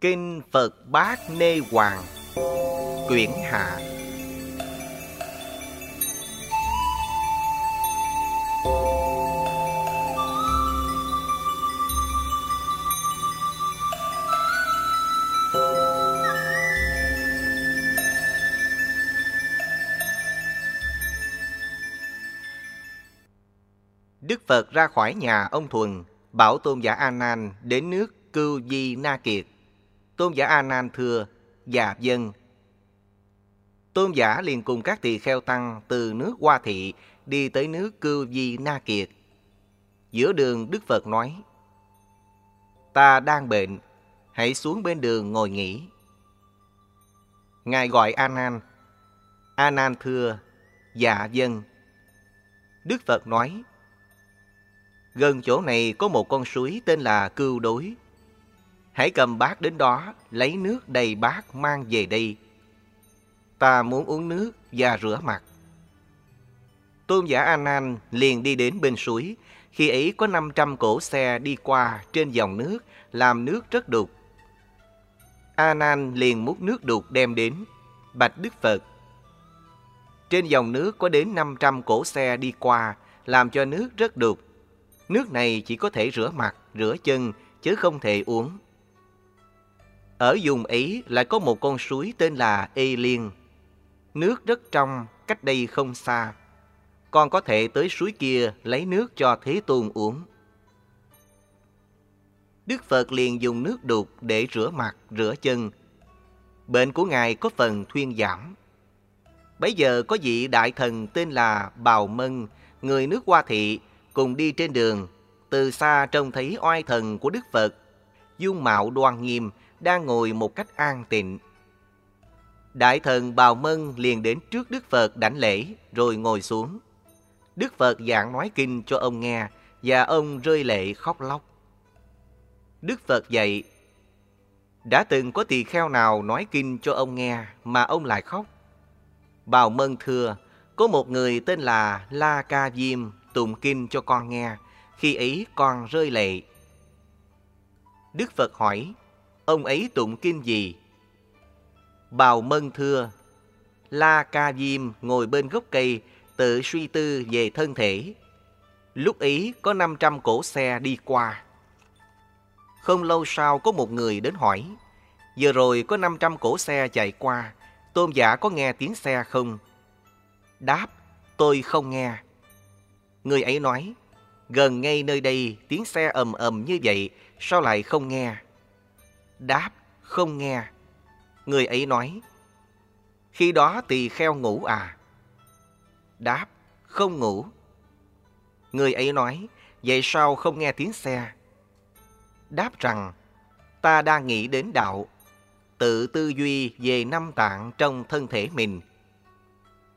Kinh Phật Bát Nê Hoàng Quyển Hạ Đức Phật ra khỏi nhà ông Thuần, bảo tôn giả A Nan đến nước Cưu Di Na Kiệt. Tôn giả A Nan thưa: "Dạ dân." Tôn giả liền cùng các tỳ kheo tăng từ nước Hoa Thị đi tới nước Cưu Di Na Kiệt. Giữa đường Đức Phật nói: "Ta đang bệnh, hãy xuống bên đường ngồi nghỉ." Ngài gọi A Nan. A Nan thưa: "Dạ dân." Đức Phật nói: Gần chỗ này có một con suối tên là Cưu Đối. Hãy cầm bát đến đó, lấy nước đầy bát mang về đây. Ta muốn uống nước và rửa mặt. Tôn giả anan liền đi đến bên suối. Khi ấy có 500 cổ xe đi qua trên dòng nước, làm nước rất đục. A Nan liền múc nước đục đem đến, bạch Đức Phật. Trên dòng nước có đến 500 cổ xe đi qua, làm cho nước rất đục Nước này chỉ có thể rửa mặt, rửa chân, chứ không thể uống. Ở vùng ấy lại có một con suối tên là Ê Liên. Nước rất trong, cách đây không xa. Con có thể tới suối kia lấy nước cho Thế Tôn uống. Đức Phật liền dùng nước đục để rửa mặt, rửa chân. Bệnh của Ngài có phần thuyên giảm. Bây giờ có vị đại thần tên là Bào Mân, người nước Hoa Thị, cùng đi trên đường, từ xa trông thấy oai thần của Đức Phật, dung mạo đoan nghiêm, đang ngồi một cách an tịnh. Đại thần Bào Mân liền đến trước Đức Phật đảnh lễ, rồi ngồi xuống. Đức Phật giảng nói kinh cho ông nghe, và ông rơi lệ khóc lóc. Đức Phật dạy, đã từng có tỳ kheo nào nói kinh cho ông nghe mà ông lại khóc? Bào Mân thưa, có một người tên là La Ca Diêm tụng kinh cho con nghe, khi ấy con rơi lệ. Đức Phật hỏi, ông ấy tụng kinh gì? Bào Mân thưa, La Ca Diêm ngồi bên gốc cây, tự suy tư về thân thể. Lúc ấy có 500 cổ xe đi qua. Không lâu sau có một người đến hỏi, giờ rồi có 500 cổ xe chạy qua, tôn giả có nghe tiếng xe không? Đáp, tôi không nghe. Người ấy nói, gần ngay nơi đây tiếng xe ầm ầm như vậy, sao lại không nghe? Đáp, không nghe. Người ấy nói, khi đó tỳ kheo ngủ à? Đáp, không ngủ. Người ấy nói, vậy sao không nghe tiếng xe? Đáp rằng, ta đang nghĩ đến đạo, tự tư duy về năm tạng trong thân thể mình.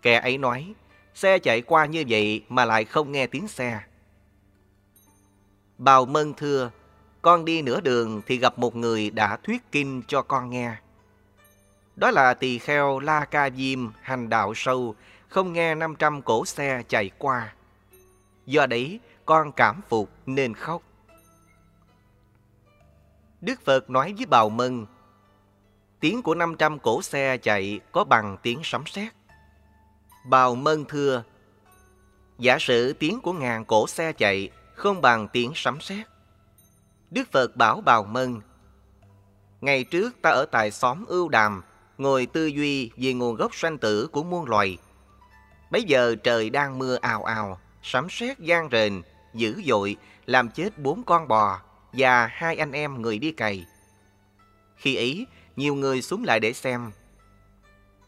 Kẻ ấy nói, Xe chạy qua như vậy mà lại không nghe tiếng xe. Bào Mân thưa, con đi nửa đường thì gặp một người đã thuyết kinh cho con nghe. Đó là tỳ kheo La Ca Diêm hành đạo sâu, không nghe 500 cổ xe chạy qua. Do đấy, con cảm phục nên khóc. Đức Phật nói với Bào Mân, tiếng của 500 cổ xe chạy có bằng tiếng sấm sét. Bào Mân thưa, giả sử tiếng của ngàn cổ xe chạy không bằng tiếng sấm sét. Đức Phật bảo Bào Mân, Ngày trước ta ở tại xóm ưu đàm, ngồi tư duy về nguồn gốc sanh tử của muôn loài. Bây giờ trời đang mưa ào ào, sấm sét gian rền, dữ dội, làm chết bốn con bò và hai anh em người đi cày. Khi ấy, nhiều người xuống lại để xem.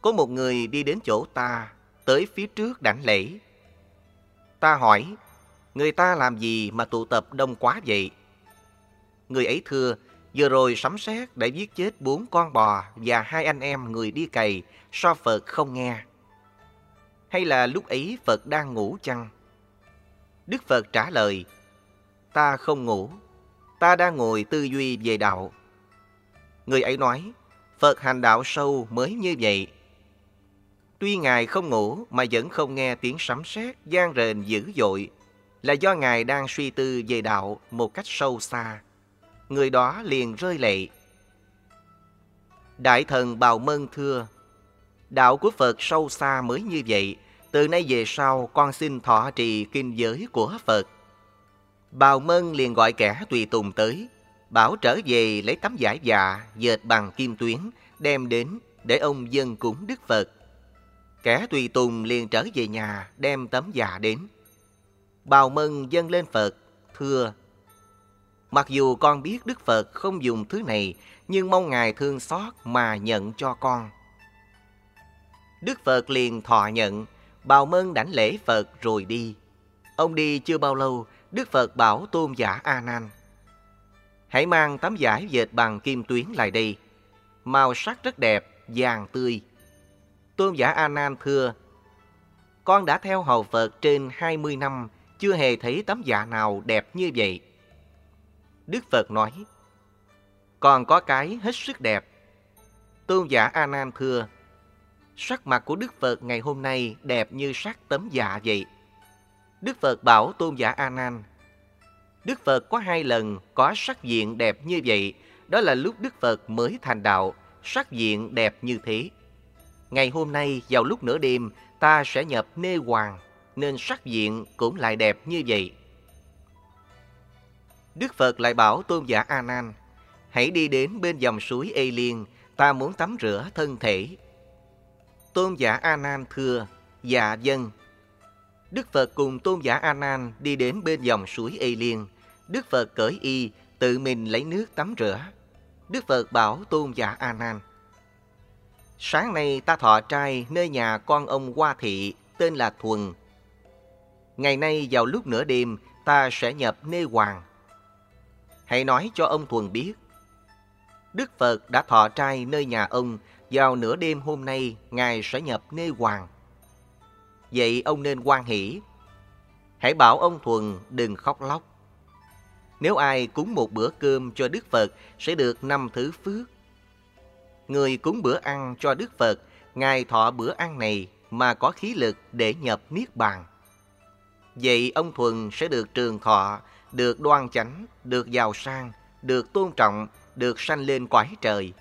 Có một người đi đến chỗ ta, tới phía trước đảnh lễ. Ta hỏi, người ta làm gì mà tụ tập đông quá vậy? Người ấy thưa, vừa rồi sấm sét đã giết chết bốn con bò và hai anh em người đi cày, so Phật không nghe. Hay là lúc ấy Phật đang ngủ chăng? Đức Phật trả lời, ta không ngủ, ta đang ngồi tư duy về đạo. Người ấy nói, Phật hành đạo sâu mới như vậy, Tuy Ngài không ngủ mà vẫn không nghe tiếng sấm sét gian rền dữ dội, là do Ngài đang suy tư về đạo một cách sâu xa. Người đó liền rơi lệ. Đại thần Bào Mân thưa, đạo của Phật sâu xa mới như vậy, từ nay về sau con xin thọ trì kinh giới của Phật. Bào Mân liền gọi kẻ tùy tùng tới, bảo trở về lấy tấm giải dạ dệt bằng kim tuyến, đem đến để ông dân cúng Đức Phật. Kẻ tùy tùng liền trở về nhà đem tấm dạ đến. Bào Mân dâng lên Phật, thưa Mặc dù con biết Đức Phật không dùng thứ này, nhưng mong Ngài thương xót mà nhận cho con. Đức Phật liền thọ nhận, bào mân đảnh lễ Phật rồi đi. Ông đi chưa bao lâu, Đức Phật bảo tôn giả A Nan: Hãy mang tấm vải dệt bằng kim tuyến lại đây. Màu sắc rất đẹp, vàng tươi. Tôn giả A Nan thưa: Con đã theo hầu Phật trên 20 năm, chưa hề thấy tấm dạ nào đẹp như vậy. Đức Phật nói, còn có cái hết sức đẹp. Tôn giả A Nan thưa, sắc mặt của Đức Phật ngày hôm nay đẹp như sắc tấm dạ vậy. Đức Phật bảo tôn giả A Nan, Đức Phật có hai lần có sắc diện đẹp như vậy, đó là lúc Đức Phật mới thành đạo, sắc diện đẹp như thế. Ngày hôm nay vào lúc nửa đêm, ta sẽ nhập nê hoàng, nên sắc diện cũng lại đẹp như vậy. Đức Phật lại bảo tôn giả A Nan, hãy đi đến bên dòng suối Ê Liên, ta muốn tắm rửa thân thể. Tôn giả A Nan thưa, dạ dân. Đức Phật cùng tôn giả A Nan đi đến bên dòng suối Ê Liên. Đức Phật cởi y, tự mình lấy nước tắm rửa. Đức Phật bảo tôn giả A Nan. Sáng nay ta thọ trai nơi nhà con ông Hoa Thị tên là Thuần. Ngày nay vào lúc nửa đêm ta sẽ nhập nê hoàng hãy nói cho ông Thuần biết. Đức Phật đã thọ trai nơi nhà ông, vào nửa đêm hôm nay Ngài sẽ nhập nê hoàng. Vậy ông nên quan hỷ. Hãy bảo ông Thuần đừng khóc lóc. Nếu ai cúng một bữa cơm cho Đức Phật sẽ được năm thứ phước. Người cúng bữa ăn cho Đức Phật, Ngài thọ bữa ăn này mà có khí lực để nhập Niết Bàn. Vậy ông Thuần sẽ được trường thọ, được đoan chánh, được giàu sang, được tôn trọng, được sanh lên quái trời.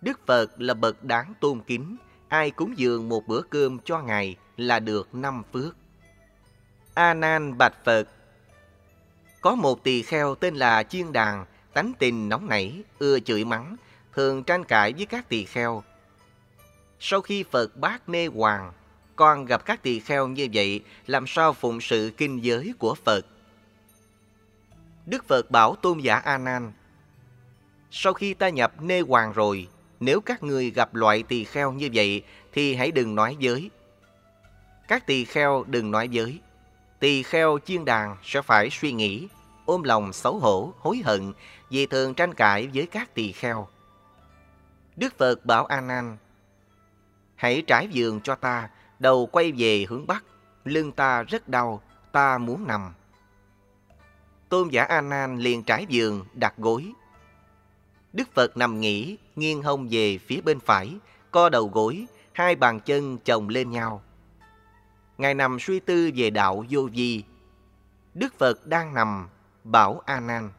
Đức Phật là bậc đáng tôn kính, ai cúng dường một bữa cơm cho Ngài là được năm phước. A Nan bạch Phật Có một tỳ kheo tên là Chiên Đàn, tánh tình nóng nảy, ưa chửi mắng, thường tranh cãi với các tỳ kheo. Sau khi Phật bác nê hoàng, con gặp các tỳ kheo như vậy, làm sao phụng sự kinh giới của Phật? Đức Phật bảo tôn giả A Nan: Sau khi ta nhập nê hoàng rồi, nếu các ngươi gặp loại tỳ kheo như vậy thì hãy đừng nói giới. Các tỳ kheo đừng nói giới. Tỳ kheo chiên đàn sẽ phải suy nghĩ, ôm lòng xấu hổ, hối hận vì thường tranh cãi với các tỳ kheo. Đức Phật bảo A Nan: Hãy trải giường cho ta, đầu quay về hướng bắc, lưng ta rất đau, ta muốn nằm. Tôn giả A Nan liền trải giường đặt gối. Đức Phật nằm nghỉ, nghiêng hông về phía bên phải, co đầu gối, hai bàn chân chồng lên nhau. Ngài nằm suy tư về đạo vô vi. Đức Phật đang nằm, bảo A Nan: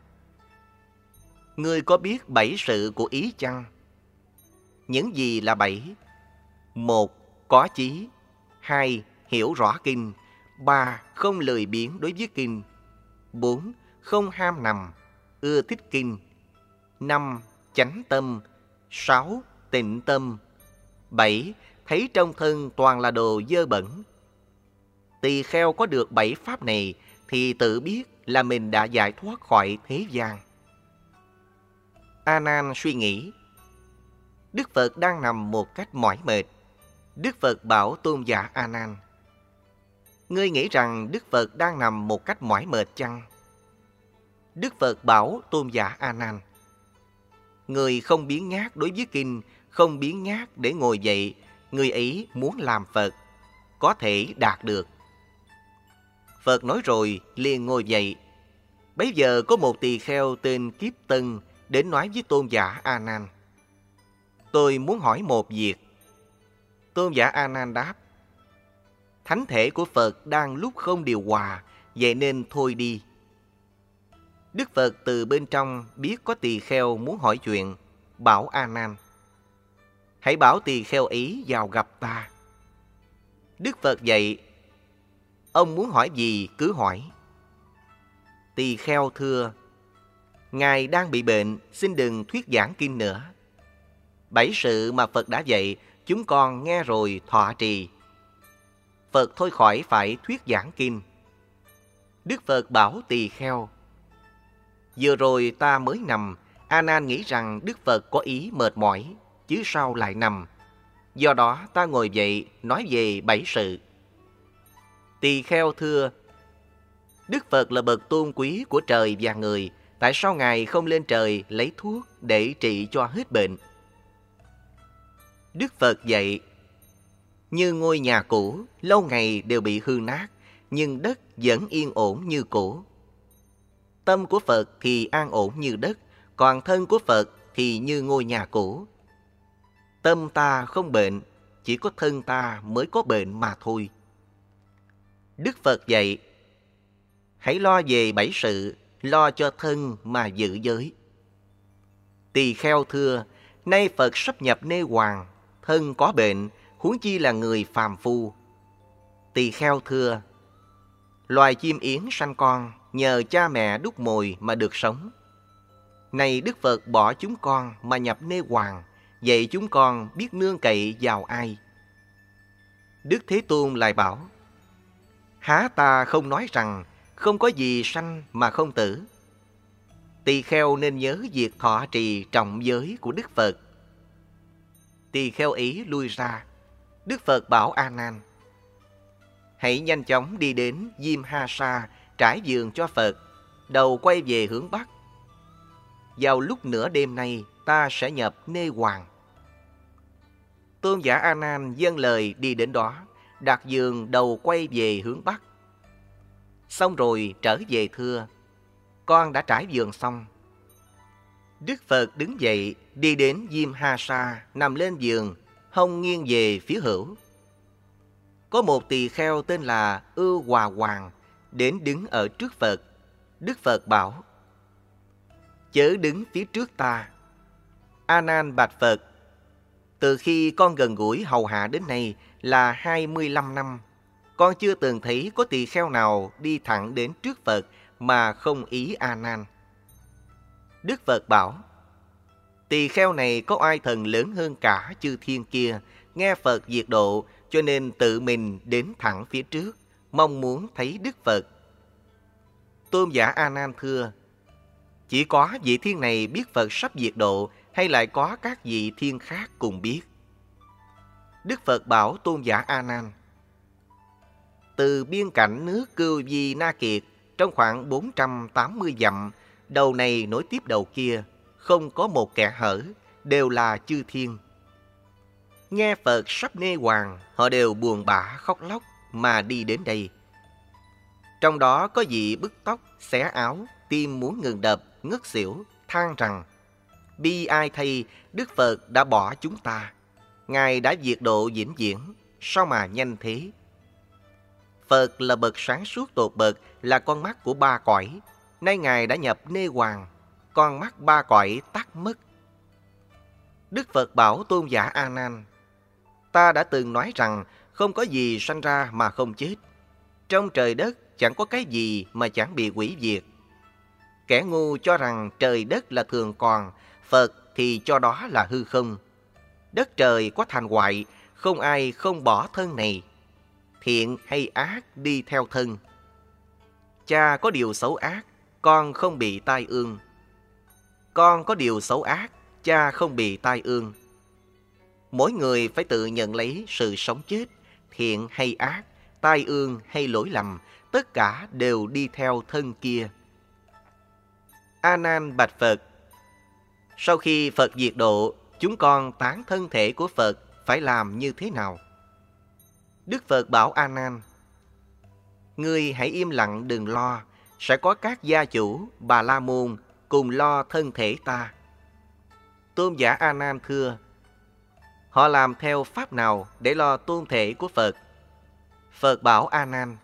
Ngươi có biết bảy sự của ý chăng? Những gì là bảy? Một, có chí. Hai, hiểu rõ kinh. Ba, không lười biếng đối với kinh. Bốn, không ham nằm, ưa thích kinh. năm Chánh tâm. sáu Tịnh tâm. bảy Thấy trong thân toàn là đồ dơ bẩn. Tỳ kheo có được bảy pháp này thì tự biết là mình đã giải thoát khỏi thế gian. A Nan suy nghĩ. Đức Phật đang nằm một cách mỏi mệt. Đức Phật bảo tôn giả A Nan: Ngươi nghĩ rằng Đức Phật đang nằm một cách mỏi mệt chăng? Đức Phật bảo tôn giả A Nan: Người không biến nhát đối với kinh, không biến nhát để ngồi dậy, người ấy muốn làm Phật, có thể đạt được. Phật nói rồi liền ngồi dậy. Bấy giờ có một tỳ kheo tên Kiếp Tân đến nói với tôn giả A Nan: Tôi muốn hỏi một việc. Tôn giả A Nan đáp: Thánh thể của Phật đang lúc không điều hòa, vậy nên thôi đi. Đức Phật từ bên trong biết có tỳ kheo muốn hỏi chuyện, bảo A Nan: hãy bảo tỳ kheo ý vào gặp ta. Đức Phật dạy, ông muốn hỏi gì cứ hỏi. Tỳ kheo thưa, Ngài đang bị bệnh, xin đừng thuyết giảng kinh nữa. Bảy sự mà Phật đã dạy, chúng con nghe rồi thọ trì. Phật thôi khỏi phải thuyết giảng kinh. Đức Phật bảo tỳ kheo. Vừa rồi ta mới nằm, A Nan nghĩ rằng Đức Phật có ý mệt mỏi, chứ sao lại nằm. Do đó ta ngồi dậy nói về bảy sự. Tỳ kheo thưa, Đức Phật là bậc tôn quý của trời và người, tại sao Ngài không lên trời lấy thuốc để trị cho hết bệnh? Đức Phật dạy, như ngôi nhà cũ, lâu ngày đều bị hư nát, nhưng đất vẫn yên ổn như cũ. Tâm của Phật thì an ổn như đất, còn thân của Phật thì như ngôi nhà cũ. Tâm ta không bệnh, chỉ có thân ta mới có bệnh mà thôi. Đức Phật dạy, hãy lo về bảy sự, lo cho thân mà giữ giới. Tỳ kheo thưa, nay Phật sắp nhập nê hoàng, thân có bệnh, huống chi là người phàm phu. Tỳ kheo thưa, loài chim yến sanh con, nhờ cha mẹ đúc mồi mà được sống. Này Đức Phật bỏ chúng con mà nhập nê hoàng, vậy chúng con biết nương cậy vào ai? Đức Thế Tôn lại bảo, Há ta không nói rằng không có gì sanh mà không tử. Tỳ kheo nên nhớ việc thọ trì trọng giới của Đức Phật. Tỳ kheo ý lui ra. Đức Phật bảo A Nan: Hãy nhanh chóng đi đến Diêm Ha Sa trải giường cho Phật, đầu quay về hướng Bắc. Vào lúc nửa đêm nay, ta sẽ nhập Nê Hoàng. Tôn giả A Nan dâng lời đi đến đó, đặt giường đầu quay về hướng Bắc. Xong rồi trở về thưa, con đã trải giường xong. Đức Phật đứng dậy, đi đến Diêm Ha Sa, nằm lên giường, hông nghiêng về phía hữu. Có một tỳ kheo tên là Ưu Hòa Hoàng, đến đứng ở trước Phật. Đức Phật bảo, chớ đứng phía trước ta. A Nan bạch Phật, từ khi con gần gũi hầu hạ đến nay là 25 năm, con chưa từng thấy có tỳ kheo nào đi thẳng đến trước Phật mà không ý A Nan. Đức Phật bảo, tỳ kheo này có oai thần lớn hơn cả chư thiên kia, nghe Phật diệt độ cho nên tự mình đến thẳng phía trước, mong muốn thấy Đức Phật. Tôn giả A Nan thưa: Chỉ có vị thiên này biết Phật sắp diệt độ hay lại có các vị thiên khác cùng biết? Đức Phật bảo Tôn giả A Nan: Từ biên cảnh nước Cưu Di Na Kiệt trong khoảng 480 dặm, đầu này nối tiếp đầu kia, không có một kẻ hở, đều là chư thiên. Nghe Phật sắp nê hoàng, họ đều buồn bã khóc lóc mà đi đến đây. Trong đó có vị bức tóc, xé áo, tim muốn ngừng đập, ngất xỉu, than rằng Bi ai thay, Đức Phật đã bỏ chúng ta. Ngài đã diệt độ vĩnh viễn, sao mà nhanh thế? Phật là bậc sáng suốt tột bậc, là con mắt của ba cõi. Nay Ngài đã nhập nê hoàng, con mắt ba cõi tắt mất. Đức Phật bảo tôn giả A Nan, ta đã từng nói rằng không có gì sanh ra mà không chết. Trong trời đất chẳng có cái gì mà chẳng bị hủy diệt. Kẻ ngu cho rằng trời đất là thường còn, Phật thì cho đó là hư không. Đất trời có thành hoại, không ai không bỏ thân này. Thiện hay ác đi theo thân. Cha có điều xấu ác, con không bị tai ương. Con có điều xấu ác, cha không bị tai ương. Mỗi người phải tự nhận lấy sự sống chết, thiện hay ác, tai ương hay lỗi lầm, tất cả đều đi theo thân kia. A Nan bạch Phật: Sau khi Phật diệt độ, chúng con tán thân thể của Phật phải làm như thế nào? Đức Phật bảo A Nan: Ngươi hãy im lặng đừng lo, sẽ có các gia chủ, bà la môn cùng lo thân thể ta. Tôn giả A Nan thưa: Họ làm theo pháp nào để lo tôn thể của Phật? Phật bảo A Nan: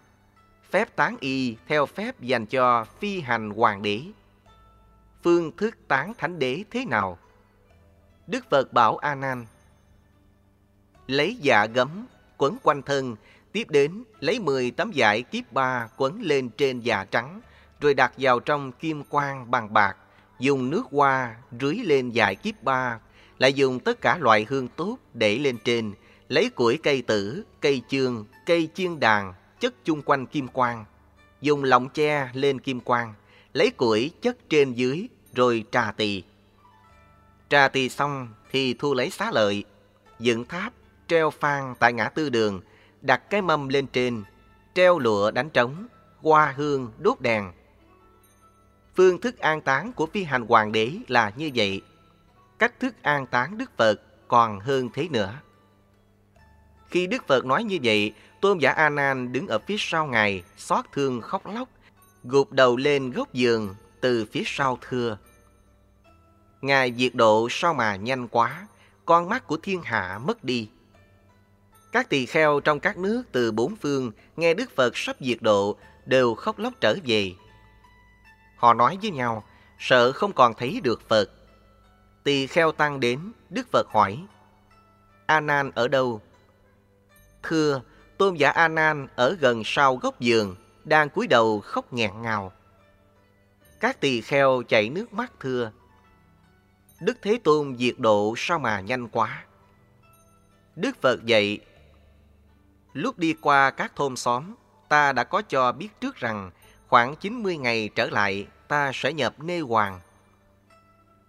Phép tán y theo phép dành cho phi hành hoàng đế. Phương thức tán thánh đế thế nào? Đức Phật bảo A Nan: lấy dạ gấm, quấn quanh thân, tiếp đến lấy 10 tấm vải kiếp ba quấn lên trên dạ trắng, rồi đặt vào trong kim quang bằng bạc, dùng nước hoa rưới lên dải kiếp ba, lại dùng tất cả loại hương tốt để lên trên, lấy củi cây tử, cây chương, cây chiên đàn, chất chung quanh kim quang, dùng lọng tre lên kim quang, lấy củi chất trên dưới, rồi trà tỳ. Trà tỳ xong thì thu lấy xá lợi, dựng tháp, treo phan tại ngã tư đường, đặt cái mâm lên trên, treo lụa đánh trống, hoa hương, đốt đèn. Phương thức an táng của phi hành hoàng đế là như vậy. Cách thức an táng Đức Phật còn hơn thế nữa. Khi Đức Phật nói như vậy, tôn giả A Nan đứng ở phía sau ngài, xót thương khóc lóc, gục đầu lên góc giường từ phía sau thưa. Ngài diệt độ sao mà nhanh quá, con mắt của thiên hạ mất đi. Các tỳ kheo trong các nước từ bốn phương nghe Đức Phật sắp diệt độ đều khóc lóc trở về. Họ nói với nhau, sợ không còn thấy được Phật. Tỳ kheo tăng đến, Đức Phật hỏi, A Nan ở đâu? Thưa, tôn giả A Nan ở gần sau góc giường, đang cúi đầu khóc nghẹn ngào. Các tỳ kheo chảy nước mắt thưa, Đức Thế Tôn diệt độ sao mà nhanh quá? Đức Phật dạy, lúc đi qua các thôn xóm, ta đã có cho biết trước rằng khoảng 90 ngày trở lại ta sẽ nhập nê hoàng.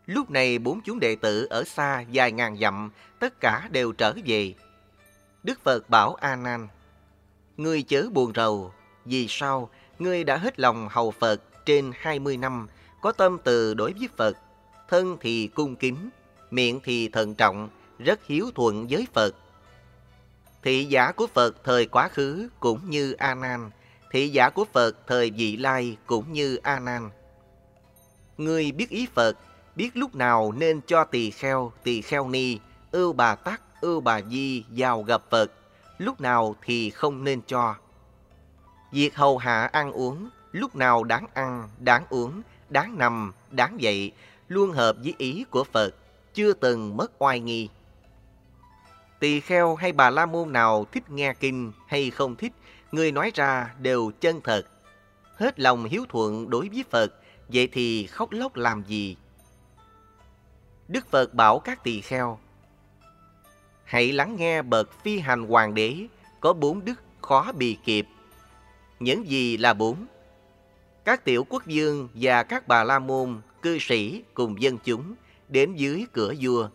Lúc này bốn chúng đệ tử ở xa vài ngàn dặm, tất cả đều trở về. Đức Phật bảo A Nan: Ngươi chớ buồn rầu, vì sao ngươi đã hết lòng hầu Phật trên 20 năm, có tâm từ đối với Phật, thân thì cung kính, miệng thì thận trọng, rất hiếu thuận với Phật. Thị giả của Phật thời quá khứ cũng như A Nan, thị giả của Phật thời vị lai cũng như A Nan. người biết ý Phật, biết lúc nào nên cho tỳ kheo, tỳ kheo ni, ưu bà tắc, ưu bà di vào gặp Phật, lúc nào thì không nên cho. Việc hầu hạ ăn uống, lúc nào đáng ăn, đáng uống, đáng nằm, đáng dậy, luôn hợp với ý của Phật, chưa từng mất oai nghi. Tỳ kheo hay bà la môn nào thích nghe kinh hay không thích, người nói ra đều chân thật. Hết lòng hiếu thuận đối với Phật, vậy thì khóc lóc làm gì? Đức Phật bảo các tỳ kheo, Hãy lắng nghe bậc phi hành hoàng đế, có bốn đức khó bì kịp. Những gì là bốn? Các tiểu quốc vương và các bà la môn, cư sĩ cùng dân chúng đến dưới cửa vua.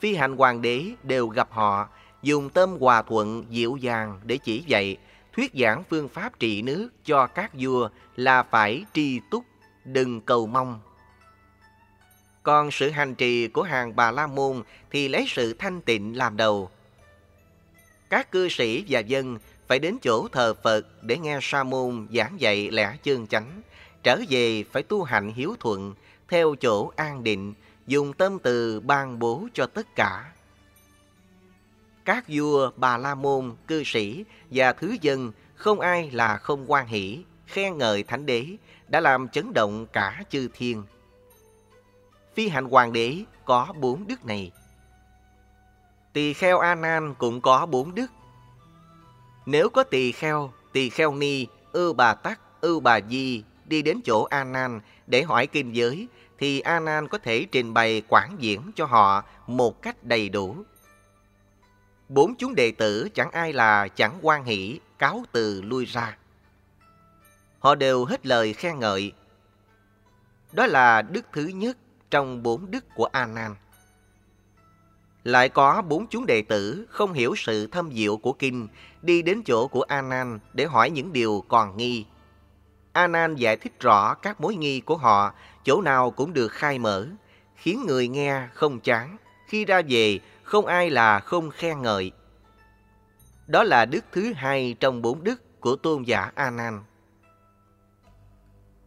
Phi hành hoàng đế đều gặp họ, dùng tâm hòa thuận dịu dàng để chỉ dạy, thuyết giảng phương pháp trị nước cho các vua là phải tri túc, đừng cầu mong. Còn sự hành trì của hàng bà La Môn thì lấy sự thanh tịnh làm đầu. Các cư sĩ và dân phải đến chỗ thờ Phật để nghe Sa môn giảng dạy lẽ chân chánh, trở về phải tu hành hiếu thuận, theo chỗ an định, dùng tâm từ ban bố cho tất cả. Các vua, bà la môn, cư sĩ và thứ dân không ai là không quan hỷ, khen ngợi thánh đế, đã làm chấn động cả chư thiên. Phi hành hoàng đế có bốn đức này. Tỳ kheo A Nan cũng có bốn đức. Nếu có tỳ kheo, tỳ kheo ni, ư bà tắc, ư bà di đi đến chỗ A Nan để hỏi kinh giới thì A Nan có thể trình bày quảng diễn cho họ một cách đầy đủ. Bốn chúng đệ tử chẳng ai là chẳng quan hỷ, cáo từ lui ra. Họ đều hết lời khen ngợi. Đó là đức thứ nhất trong bốn đức của A Nan. Lại có bốn chúng đệ tử không hiểu sự thâm diệu của kinh, đi đến chỗ của A Nan để hỏi những điều còn nghi. A Nan giải thích rõ các mối nghi của họ, chỗ nào cũng được khai mở, khiến người nghe không chán. Khi ra về, không ai là không khen ngợi. Đó là đức thứ hai trong bốn đức của tôn giả A Nan.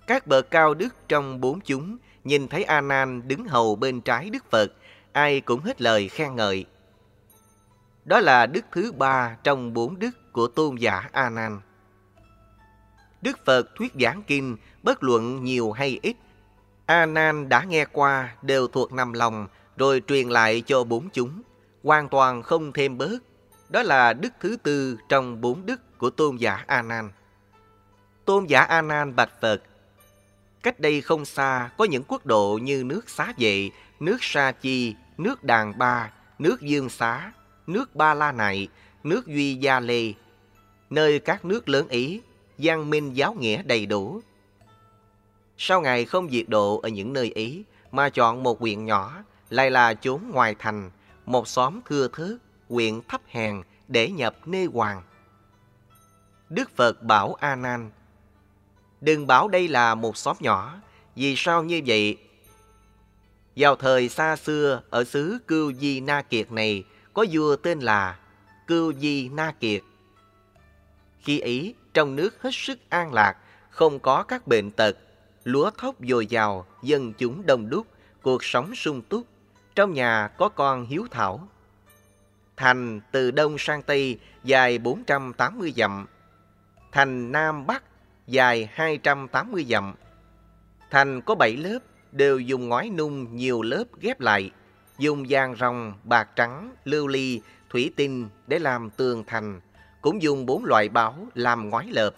Các bậc cao đức trong bốn chúng nhìn thấy A Nan đứng hầu bên trái Đức Phật, ai cũng hết lời khen ngợi. Đó là đức thứ ba trong bốn đức của tôn giả A Nan. Đức Phật thuyết giảng kinh, bất luận nhiều hay ít, A Nan đã nghe qua đều thuộc nằm lòng rồi truyền lại cho bốn chúng, hoàn toàn không thêm bớt. Đó là đức thứ tư trong bốn đức của tôn giả A Nan. Tôn giả A Nan bạch Phật: Cách đây không xa có những quốc độ như nước Xá Vệ, nước Sa Chi, nước Đàn Ba, nước Dương Xá, nước Ba La Nại, nước Duy Gia Lê, nơi các nước lớn Ý, văn minh giáo nghĩa đầy đủ. Sau ngày không diệt độ ở những nơi Ý, mà chọn một huyện nhỏ, lại là chốn ngoài thành, một xóm thưa thớt, huyện thấp hèn để nhập nê hoàng. Đức Phật bảo A Nan: Đừng bảo đây là một xóm nhỏ, vì sao như vậy? Vào thời xa xưa ở xứ Cưu Di Na Kiệt này có vua tên là Cưu Di Na Kiệt. Khi ấy trong nước hết sức an lạc, không có các bệnh tật, lúa thóc dồi dào, dân chúng đông đúc, cuộc sống sung túc, trong nhà có con hiếu thảo. Thành từ đông sang tây dài 480 dặm, thành nam bắc dài 280 dặm. Thành có 7 lớp, đều dùng ngói nung nhiều lớp ghép lại, dùng vàng ròng, bạc trắng, lưu ly, thủy tinh để làm tường thành, cũng dùng bốn loại báo làm ngói lợp.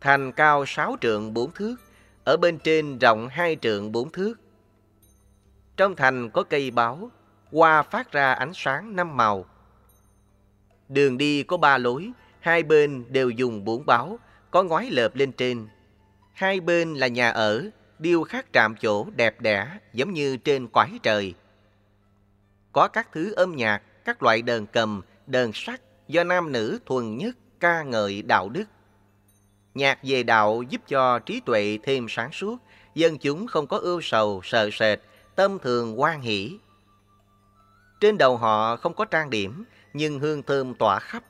Thành cao 6 trượng 4 thước, ở bên trên rộng 2 trượng 4 thước. Trong thành có cây báo, hoa phát ra ánh sáng năm màu. Đường đi có ba lối, hai bên đều dùng bốn báo, có ngói lợp lên trên. Hai bên là nhà ở, điêu khắc trạm chỗ đẹp đẽ giống như trên quái trời. Có các thứ âm nhạc, các loại đờn cầm, đờn sắt do nam nữ thuần nhất ca ngợi đạo đức. Nhạc về đạo giúp cho trí tuệ thêm sáng suốt, dân chúng không có ưu sầu, sợ sệt, tâm thường quan hỷ. Trên đầu họ không có trang điểm, nhưng hương thơm tỏa khắp.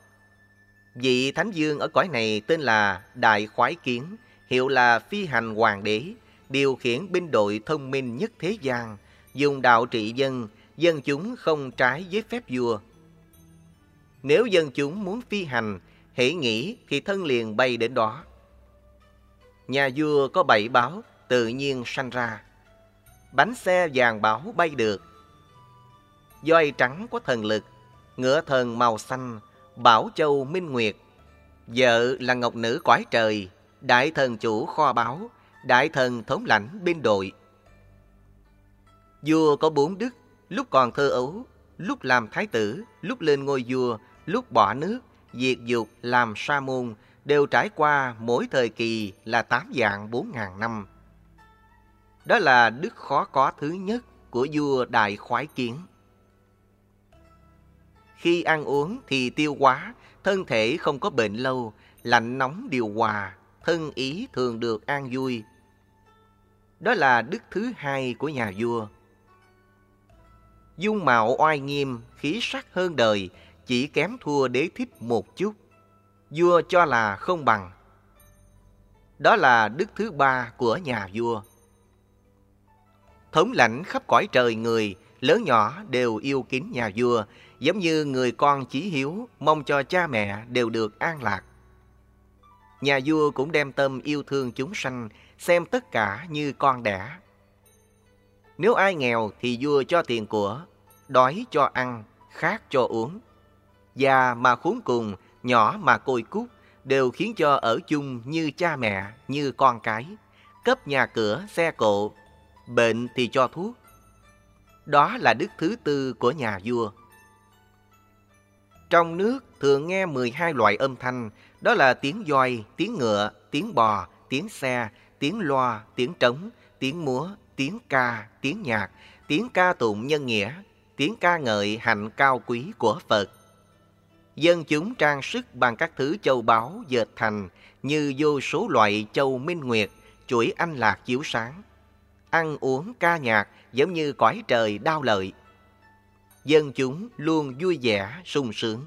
Vị Thánh Dương ở cõi này tên là Đại Khoái Kiến, hiệu là Phi Hành Hoàng Đế, điều khiển binh đội thông minh nhất thế gian, dùng đạo trị dân, dân chúng không trái với phép vua. Nếu dân chúng muốn phi hành, hãy nghĩ thì thân liền bay đến đó. Nhà vua có bảy báo tự nhiên sanh ra. Bánh xe vàng bảo bay được. Doi trắng có thần lực, ngựa thần màu xanh, bảo châu minh nguyệt. Vợ là ngọc nữ quái trời, đại thần chủ kho báo, đại thần thống lãnh binh đội. Vua có bốn đức, lúc còn thơ ấu, lúc làm thái tử, lúc lên ngôi vua, lúc bỏ nước, diệt dục làm sa môn, đều trải qua mỗi thời kỳ là tám dạng bốn ngàn năm. Đó là đức khó có thứ nhất của vua Đại Khoái Kiến. Khi ăn uống thì tiêu hóa, thân thể không có bệnh lâu, lạnh nóng điều hòa, thân ý thường được an vui. Đó là đức thứ hai của nhà vua. Dung mạo oai nghiêm, khí sắc hơn đời, chỉ kém thua đế thích một chút. Vua cho là không bằng. Đó là đức thứ ba của nhà vua. Thống lãnh khắp cõi trời người, lớn nhỏ đều yêu kính nhà vua, giống như người con chí hiếu, mong cho cha mẹ đều được an lạc. Nhà vua cũng đem tâm yêu thương chúng sanh, xem tất cả như con đẻ. Nếu ai nghèo thì vua cho tiền của, đói cho ăn, khát cho uống. Già mà khốn cùng, nhỏ mà côi cút, đều khiến cho ở chung như cha mẹ, như con cái. Cấp nhà cửa, xe cộ, bệnh thì cho thuốc. Đó là đức thứ tư của nhà vua. Trong nước thường nghe 12 loại âm thanh, đó là tiếng voi, tiếng ngựa, tiếng bò, tiếng xe, tiếng loa, tiếng trống, tiếng múa, tiếng ca, tiếng nhạc, tiếng ca tụng nhân nghĩa, tiếng ca ngợi hạnh cao quý của Phật. Dân chúng trang sức bằng các thứ châu báu dệt thành như vô số loại châu minh nguyệt, chuỗi anh lạc chiếu sáng. Ăn uống ca nhạc giống như cõi trời đau lợi. Dân chúng luôn vui vẻ, sung sướng.